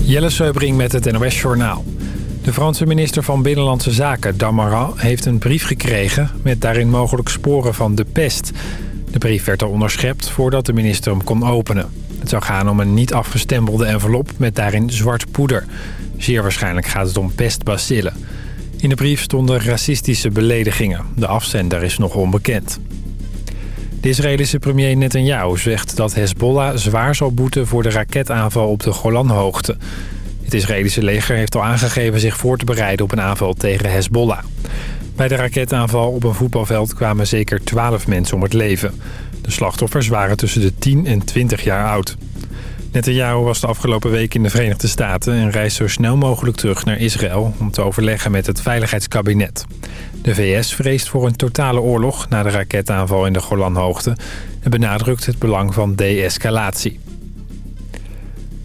Jelle Seubring met het NOS Journaal. De Franse minister van Binnenlandse Zaken, Damarin, heeft een brief gekregen... met daarin mogelijk sporen van de pest. De brief werd al onderschept voordat de minister hem kon openen. Het zou gaan om een niet afgestempelde envelop met daarin zwart poeder. Zeer waarschijnlijk gaat het om pestbacillen. In de brief stonden racistische beledigingen. De afzender is nog onbekend. De Israëlische premier Netanyahu zegt dat Hezbollah zwaar zal boeten voor de raketaanval op de Golanhoogte. Het Israëlische leger heeft al aangegeven zich voor te bereiden op een aanval tegen Hezbollah. Bij de raketaanval op een voetbalveld kwamen zeker 12 mensen om het leven. De slachtoffers waren tussen de 10 en 20 jaar oud. Netanyahu was de afgelopen week in de Verenigde Staten... en reist zo snel mogelijk terug naar Israël om te overleggen met het Veiligheidskabinet. De VS vreest voor een totale oorlog na de raketaanval in de Golanhoogte... en benadrukt het belang van de-escalatie.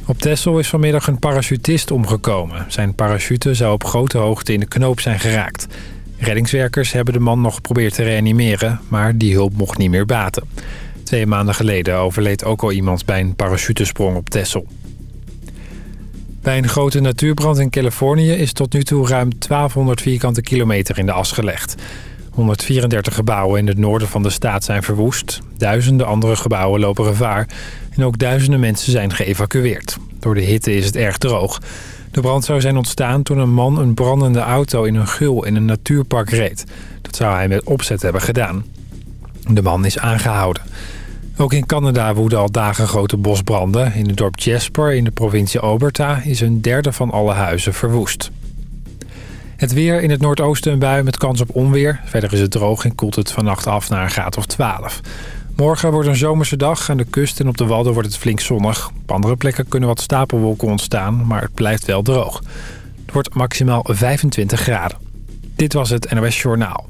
Op Texel is vanmiddag een parachutist omgekomen. Zijn parachute zou op grote hoogte in de knoop zijn geraakt. Reddingswerkers hebben de man nog geprobeerd te reanimeren... maar die hulp mocht niet meer baten. Twee maanden geleden overleed ook al iemand bij een parachutesprong op Texel. Bij een grote natuurbrand in Californië is tot nu toe ruim 1200 vierkante kilometer in de as gelegd. 134 gebouwen in het noorden van de staat zijn verwoest. Duizenden andere gebouwen lopen gevaar. En ook duizenden mensen zijn geëvacueerd. Door de hitte is het erg droog. De brand zou zijn ontstaan toen een man een brandende auto in een gul in een natuurpark reed. Dat zou hij met opzet hebben gedaan. De man is aangehouden. Ook in Canada woeden al dagen grote bosbranden. In het dorp Jasper in de provincie Alberta is een derde van alle huizen verwoest. Het weer in het noordoosten een bui met kans op onweer. Verder is het droog en koelt het vannacht af naar een graad of 12. Morgen wordt een zomerse dag. Aan de kust en op de Wadden wordt het flink zonnig. Op andere plekken kunnen wat stapelwolken ontstaan, maar het blijft wel droog. Het wordt maximaal 25 graden. Dit was het NOS Journaal.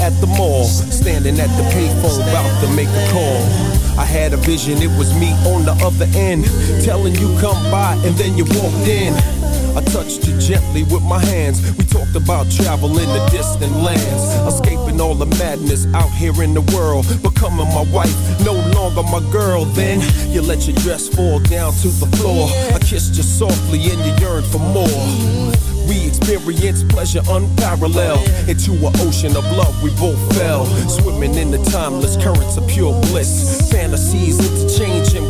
At the mall, standing at the payphone, about to make a call. I had a vision, it was me on the other end, telling you come by, and then you walked in. I touched you gently with my hands. We talked about travel in the distant lands, all the madness out here in the world. Becoming my wife, no longer my girl. Then you let your dress fall down to the floor. I kissed you softly and you yearned for more. We experienced pleasure unparalleled. Into an ocean of love, we both fell. Swimming in the timeless currents of pure bliss. Fantasies interchanging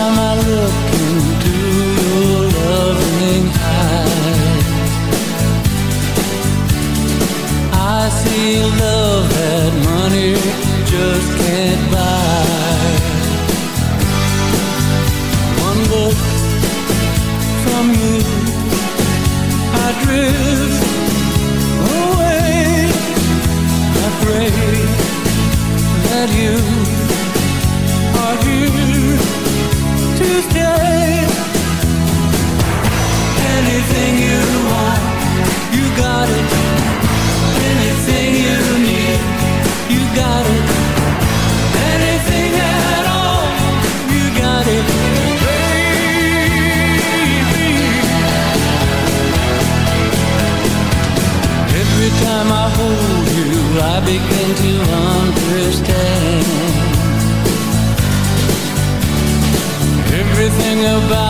time I time I hold you, I begin to understand. Everything about